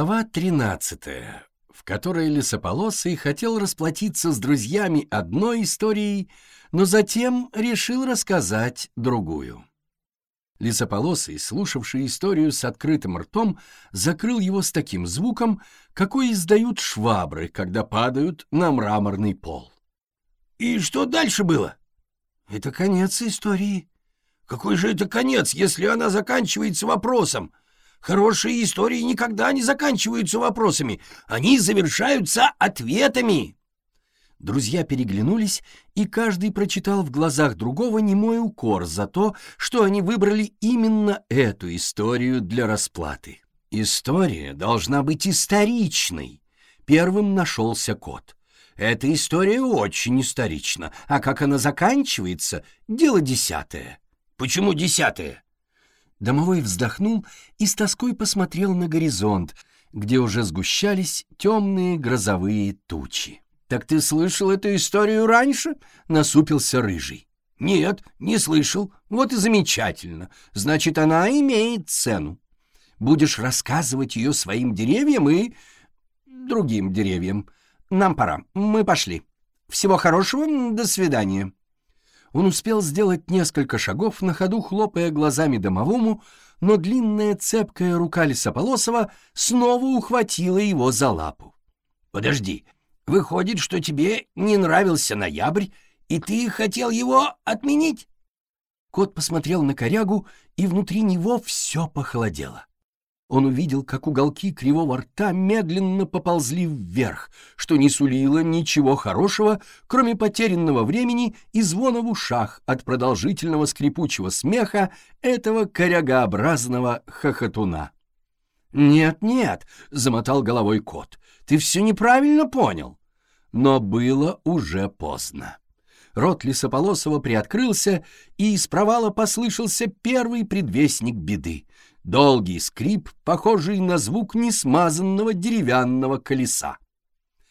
Глава 13, в которой Лесополосый хотел расплатиться с друзьями одной историей, но затем решил рассказать другую. Лесополосый, слушавший историю с открытым ртом, закрыл его с таким звуком, какой издают швабры, когда падают на мраморный пол. «И что дальше было?» «Это конец истории». «Какой же это конец, если она заканчивается вопросом?» Хорошие истории никогда не заканчиваются вопросами, они завершаются ответами. Друзья переглянулись, и каждый прочитал в глазах другого немой укор за то, что они выбрали именно эту историю для расплаты. История должна быть историчной. Первым нашелся кот. Эта история очень исторична, а как она заканчивается — дело десятое. Почему десятое? Домовой вздохнул и с тоской посмотрел на горизонт, где уже сгущались темные грозовые тучи. «Так ты слышал эту историю раньше?» — насупился Рыжий. «Нет, не слышал. Вот и замечательно. Значит, она имеет цену. Будешь рассказывать ее своим деревьям и... другим деревьям. Нам пора. Мы пошли. Всего хорошего. До свидания». Он успел сделать несколько шагов, на ходу хлопая глазами домовому, но длинная цепкая рука Лисополосова снова ухватила его за лапу. «Подожди, выходит, что тебе не нравился ноябрь, и ты хотел его отменить?» Кот посмотрел на корягу, и внутри него все похолодело. Он увидел, как уголки кривого рта медленно поползли вверх, что не сулило ничего хорошего, кроме потерянного времени и звона в ушах от продолжительного скрипучего смеха этого корягообразного хохотуна. «Нет-нет», — замотал головой кот, — «ты все неправильно понял». Но было уже поздно. Рот Лисополосова приоткрылся, и из провала послышался первый предвестник беды — долгий скрип, похожий на звук несмазанного деревянного колеса.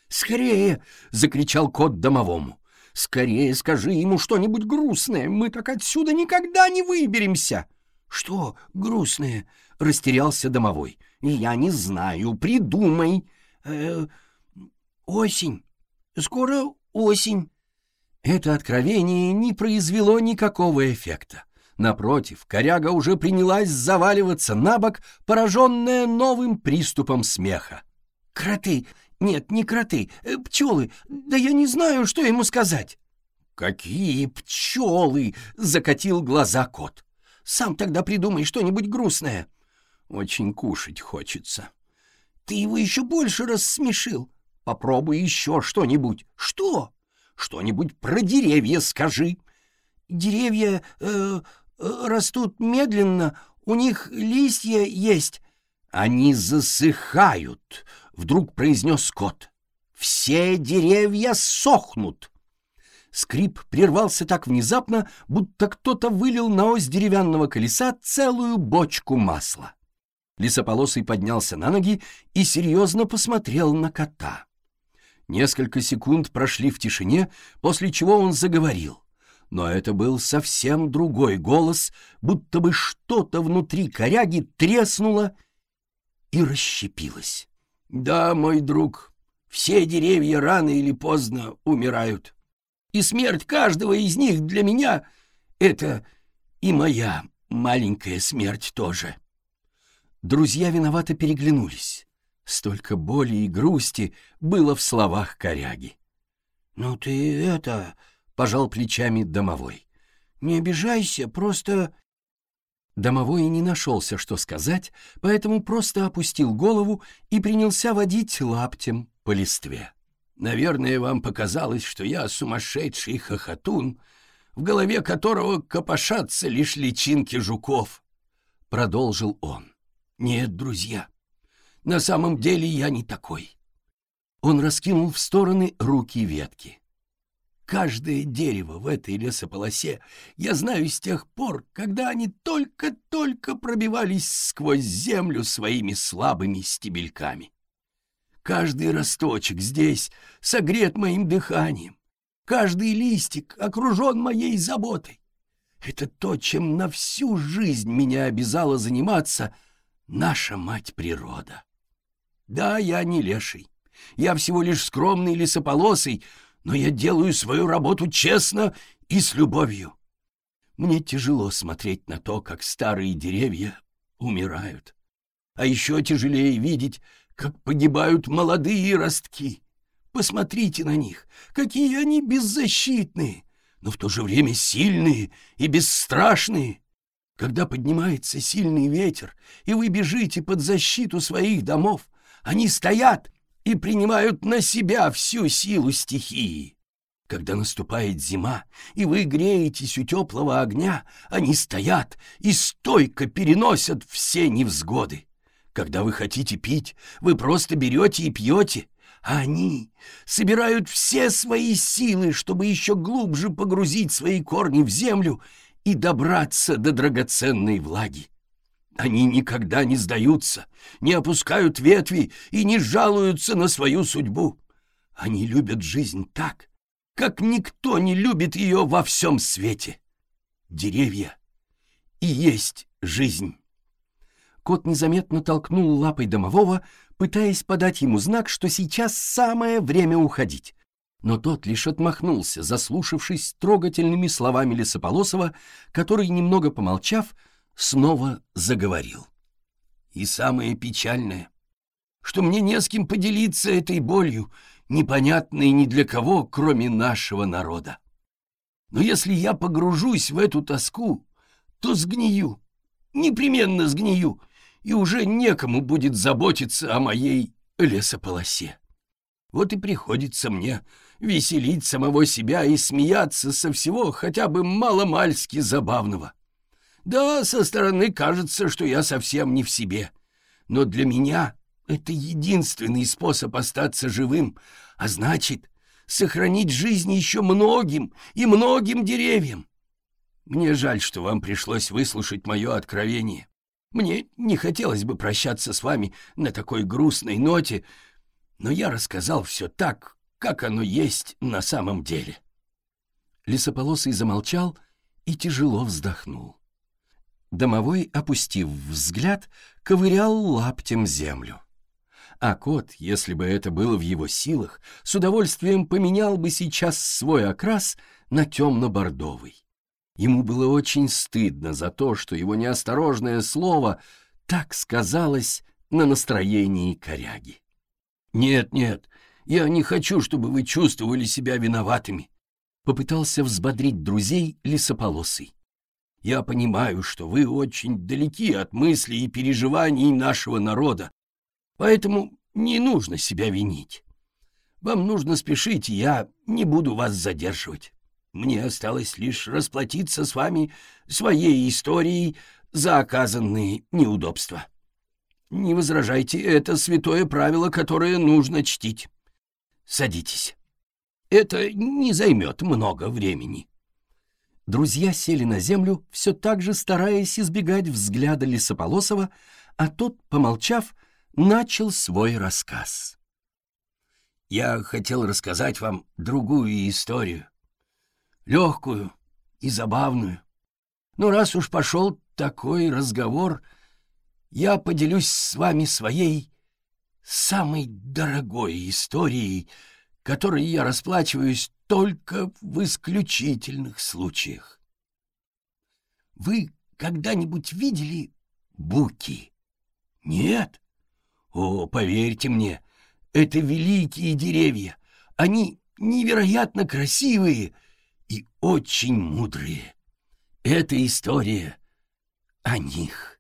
«Скорее!» — закричал кот домовому. «Скорее скажи ему что-нибудь грустное, мы так отсюда никогда не выберемся!» «Что грустное?» — растерялся домовой. «Я не знаю, придумай!» э, «Осень! Скоро осень!» Это откровение не произвело никакого эффекта. Напротив, коряга уже принялась заваливаться на бок, пораженная новым приступом смеха. «Кроты! Нет, не кроты! Э, пчелы! Да я не знаю, что ему сказать!» «Какие пчелы!» — закатил глаза кот. «Сам тогда придумай что-нибудь грустное!» «Очень кушать хочется!» «Ты его еще больше рассмешил! Попробуй еще что-нибудь!» «Что?» «Что-нибудь про деревья скажи!» «Деревья... Э, растут медленно, у них листья есть». «Они засыхают», — вдруг произнес кот. «Все деревья сохнут». Скрип прервался так внезапно, будто кто-то вылил на ось деревянного колеса целую бочку масла. Лисополосый поднялся на ноги и серьезно посмотрел на кота. Несколько секунд прошли в тишине, после чего он заговорил но это был совсем другой голос, будто бы что-то внутри коряги треснуло и расщепилось. «Да, мой друг, все деревья рано или поздно умирают, и смерть каждого из них для меня — это и моя маленькая смерть тоже». Друзья виновато переглянулись. Столько боли и грусти было в словах коряги. «Ну ты это...» пожал плечами домовой. «Не обижайся, просто...» Домовой не нашелся, что сказать, поэтому просто опустил голову и принялся водить лаптем по листве. «Наверное, вам показалось, что я сумасшедший хохотун, в голове которого копошатся лишь личинки жуков», — продолжил он. «Нет, друзья, на самом деле я не такой». Он раскинул в стороны руки ветки. Каждое дерево в этой лесополосе я знаю с тех пор, когда они только-только пробивались сквозь землю своими слабыми стебельками. Каждый росточек здесь согрет моим дыханием, каждый листик окружен моей заботой. Это то, чем на всю жизнь меня обязала заниматься наша мать природа. Да, я не леший. Я всего лишь скромный лесополосый, но я делаю свою работу честно и с любовью. Мне тяжело смотреть на то, как старые деревья умирают. А еще тяжелее видеть, как погибают молодые ростки. Посмотрите на них, какие они беззащитные, но в то же время сильные и бесстрашные. Когда поднимается сильный ветер, и вы бежите под защиту своих домов, они стоят и принимают на себя всю силу стихии. Когда наступает зима, и вы греетесь у теплого огня, они стоят и стойко переносят все невзгоды. Когда вы хотите пить, вы просто берете и пьете, а они собирают все свои силы, чтобы еще глубже погрузить свои корни в землю и добраться до драгоценной влаги. Они никогда не сдаются, не опускают ветви и не жалуются на свою судьбу. Они любят жизнь так, как никто не любит ее во всем свете. Деревья и есть жизнь. Кот незаметно толкнул лапой домового, пытаясь подать ему знак, что сейчас самое время уходить. Но тот лишь отмахнулся, заслушавшись трогательными словами Лесополосова, который, немного помолчав, снова заговорил. И самое печальное, что мне не с кем поделиться этой болью, непонятной ни для кого, кроме нашего народа. Но если я погружусь в эту тоску, то сгнию, непременно сгнию, и уже некому будет заботиться о моей лесополосе. Вот и приходится мне веселить самого себя и смеяться со всего хотя бы маломальски забавного. Да, со стороны кажется, что я совсем не в себе. Но для меня это единственный способ остаться живым, а значит, сохранить жизнь еще многим и многим деревьям. Мне жаль, что вам пришлось выслушать мое откровение. Мне не хотелось бы прощаться с вами на такой грустной ноте, но я рассказал все так, как оно есть на самом деле. Лесополосый замолчал и тяжело вздохнул. Домовой, опустив взгляд, ковырял лаптем землю. А кот, если бы это было в его силах, с удовольствием поменял бы сейчас свой окрас на темно-бордовый. Ему было очень стыдно за то, что его неосторожное слово так сказалось на настроении коряги. «Нет, нет, я не хочу, чтобы вы чувствовали себя виноватыми», — попытался взбодрить друзей лесополосый. Я понимаю, что вы очень далеки от мыслей и переживаний нашего народа, поэтому не нужно себя винить. Вам нужно спешить, я не буду вас задерживать. Мне осталось лишь расплатиться с вами своей историей за оказанные неудобства. Не возражайте, это святое правило, которое нужно чтить. Садитесь. Это не займет много времени. Друзья сели на землю, все так же стараясь избегать взгляда Лисополосова, а тот, помолчав, начал свой рассказ. «Я хотел рассказать вам другую историю, легкую и забавную. Но раз уж пошел такой разговор, я поделюсь с вами своей самой дорогой историей, которой я расплачиваюсь только в исключительных случаях. Вы когда-нибудь видели буки? Нет? О, поверьте мне, это великие деревья. Они невероятно красивые и очень мудрые. Эта история о них.